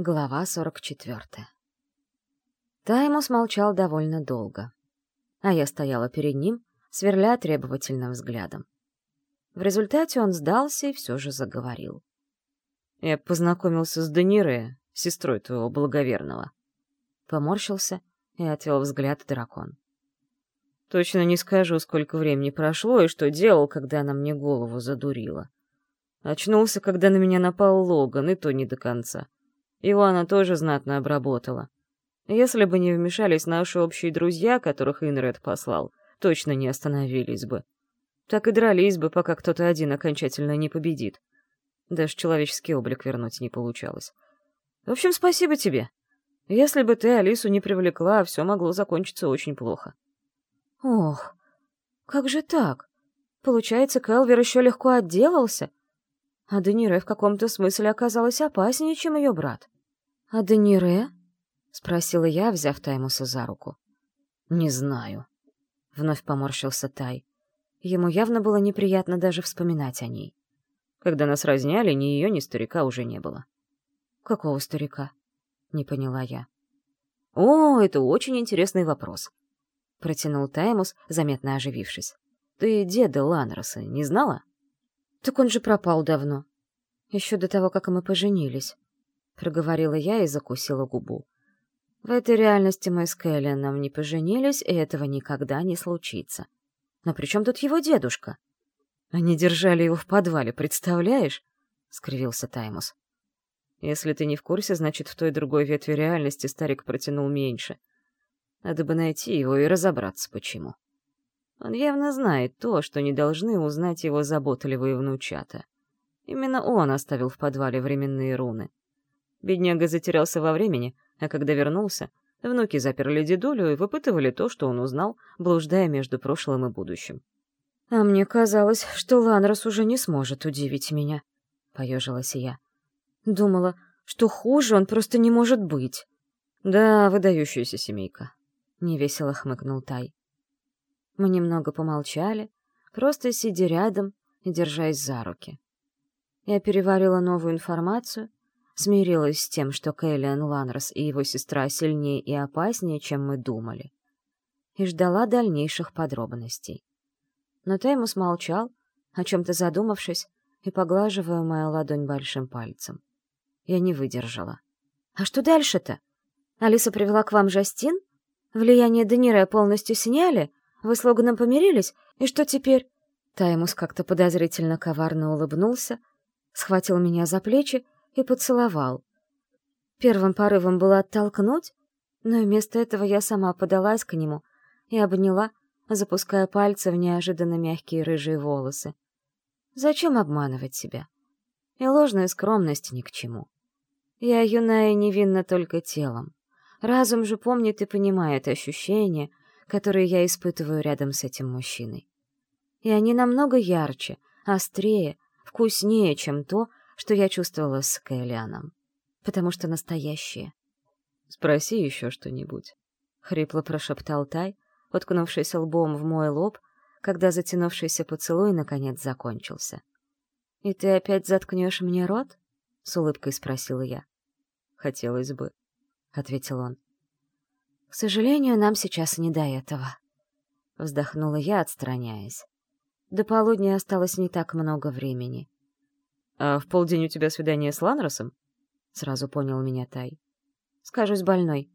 Глава 44. Таймус молчал довольно долго, а я стояла перед ним, сверля требовательным взглядом. В результате он сдался и все же заговорил. «Я познакомился с Данире, сестрой твоего благоверного». Поморщился и отвел взгляд дракон. «Точно не скажу, сколько времени прошло и что делал, когда она мне голову задурила. Очнулся, когда на меня напал Логан, и то не до конца. Она тоже знатно обработала. Если бы не вмешались наши общие друзья, которых Инред послал, точно не остановились бы. Так и дрались бы, пока кто-то один окончательно не победит. Даже человеческий облик вернуть не получалось. В общем, спасибо тебе. Если бы ты Алису не привлекла, все могло закончиться очень плохо. Ох, как же так? Получается, Келвер еще легко отделался? А Денире в каком-то смысле оказалась опаснее, чем ее брат. «А Денире?» — спросила я, взяв Таймуса за руку. «Не знаю», — вновь поморщился Тай. Ему явно было неприятно даже вспоминать о ней. Когда нас разняли, ни ее, ни старика уже не было. «Какого старика?» — не поняла я. «О, это очень интересный вопрос», — протянул Таймус, заметно оживившись. «Ты деда Ланроса не знала?» «Так он же пропал давно. Еще до того, как мы поженились», — проговорила я и закусила губу. «В этой реальности мы с Кэлленом не поженились, и этого никогда не случится. Но при чем тут его дедушка?» «Они держали его в подвале, представляешь?» — скривился Таймус. «Если ты не в курсе, значит, в той другой ветви реальности старик протянул меньше. Надо бы найти его и разобраться, почему». Он явно знает то, что не должны узнать его заботливые внучата. Именно он оставил в подвале временные руны. Бедняга затерялся во времени, а когда вернулся, внуки заперли дедулю и выпытывали то, что он узнал, блуждая между прошлым и будущим. «А мне казалось, что Ланрос уже не сможет удивить меня», — поежилась я. «Думала, что хуже он просто не может быть». «Да, выдающаяся семейка», — невесело хмыкнул Тай. Мы немного помолчали, просто сидя рядом и держась за руки. Я переварила новую информацию, смирилась с тем, что Кэллиан Ланрос и его сестра сильнее и опаснее, чем мы думали, и ждала дальнейших подробностей. Но Теймус молчал, о чем-то задумавшись и поглаживая мою ладонь большим пальцем. Я не выдержала. «А что дальше-то? Алиса привела к вам Жастин? Влияние Денира полностью сняли?» Вы с Логаном помирились? И что теперь?» Таймус как-то подозрительно коварно улыбнулся, схватил меня за плечи и поцеловал. Первым порывом было оттолкнуть, но вместо этого я сама подалась к нему и обняла, запуская пальцы в неожиданно мягкие рыжие волосы. Зачем обманывать себя? И ложная скромность ни к чему. Я юная и невинна только телом. Разум же помнит и понимает ощущения, которые я испытываю рядом с этим мужчиной. И они намного ярче, острее, вкуснее, чем то, что я чувствовала с Кэллианом. Потому что настоящие. «Спроси еще что-нибудь», — хрипло прошептал Тай, уткнувшись лбом в мой лоб, когда затянувшийся поцелуй наконец закончился. «И ты опять заткнешь мне рот?» — с улыбкой спросила я. «Хотелось бы», — ответил он. К сожалению, нам сейчас не до этого. Вздохнула я, отстраняясь. До полудня осталось не так много времени. «А в полдень у тебя свидание с Ланросом?» Сразу понял меня Тай. «Скажусь больной».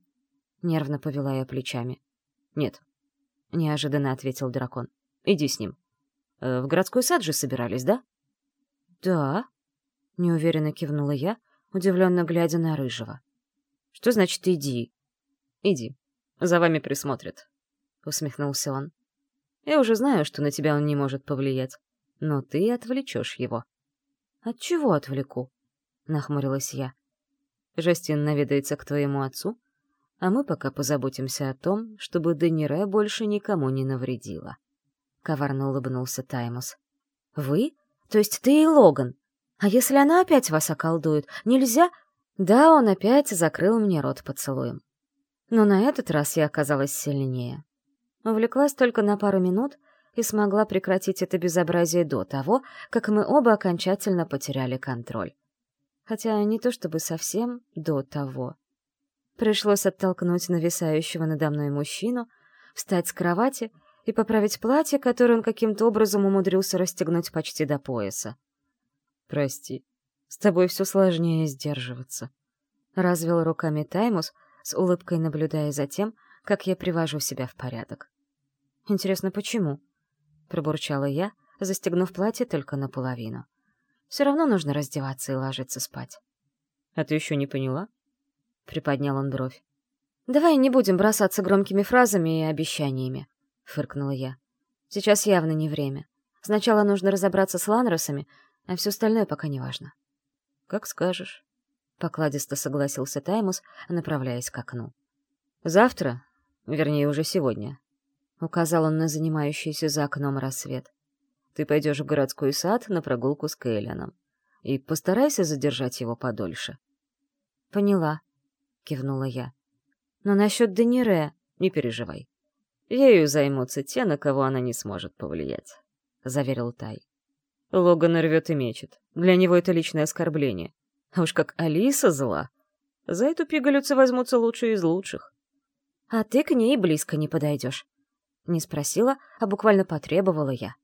Нервно повела я плечами. «Нет», — неожиданно ответил дракон. «Иди с ним. Э, в городской сад же собирались, да?» «Да», — неуверенно кивнула я, удивленно глядя на Рыжего. «Что значит «иди»?» «Иди. За вами присмотрят», — усмехнулся он. «Я уже знаю, что на тебя он не может повлиять, но ты отвлечешь его». «От чего отвлеку?» — нахмурилась я. «Жастин наведается к твоему отцу, а мы пока позаботимся о том, чтобы Денире больше никому не навредила». Коварно улыбнулся Таймус. «Вы? То есть ты и Логан? А если она опять вас околдует, нельзя...» Да, он опять закрыл мне рот поцелуем. Но на этот раз я оказалась сильнее. Увлеклась только на пару минут и смогла прекратить это безобразие до того, как мы оба окончательно потеряли контроль. хотя не то чтобы совсем до того. Пришлось оттолкнуть нависающего надо мной мужчину, встать с кровати и поправить платье, которое он каким-то образом умудрился расстегнуть почти до пояса. «Прости, с тобой все сложнее сдерживаться», — развел руками Таймус, с улыбкой наблюдая за тем, как я привожу себя в порядок. «Интересно, почему?» — пробурчала я, застегнув платье только наполовину. «Все равно нужно раздеваться и ложиться спать». «А ты еще не поняла?» — приподнял он бровь. «Давай не будем бросаться громкими фразами и обещаниями», — фыркнула я. «Сейчас явно не время. Сначала нужно разобраться с Ланросами, а все остальное пока не важно». «Как скажешь», — покладисто согласился Таймус, направляясь к окну. «Завтра, вернее, уже сегодня», — указал он на занимающийся за окном рассвет. «Ты пойдешь в городской сад на прогулку с Кейленом. И постарайся задержать его подольше». «Поняла», — кивнула я. «Но насчет Денире не переживай. Ею займутся те, на кого она не сможет повлиять», — заверил Тай. Логан рвет и мечет. Для него это личное оскорбление. А уж как Алиса зла. За эту пигалицу возьмутся лучшие из лучших. А ты к ней близко не подойдешь. Не спросила, а буквально потребовала я.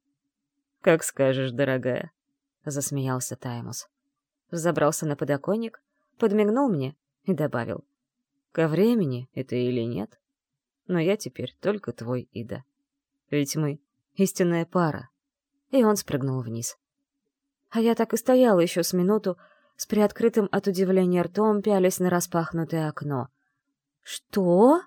«Как скажешь, дорогая», — засмеялся Таймус. Забрался на подоконник, подмигнул мне и добавил. «Ко времени это или нет, но я теперь только твой Ида. Ведь мы — истинная пара». И он спрыгнул вниз. А я так и стояла еще с минуту, с приоткрытым от удивления ртом пялись на распахнутое окно. «Что?»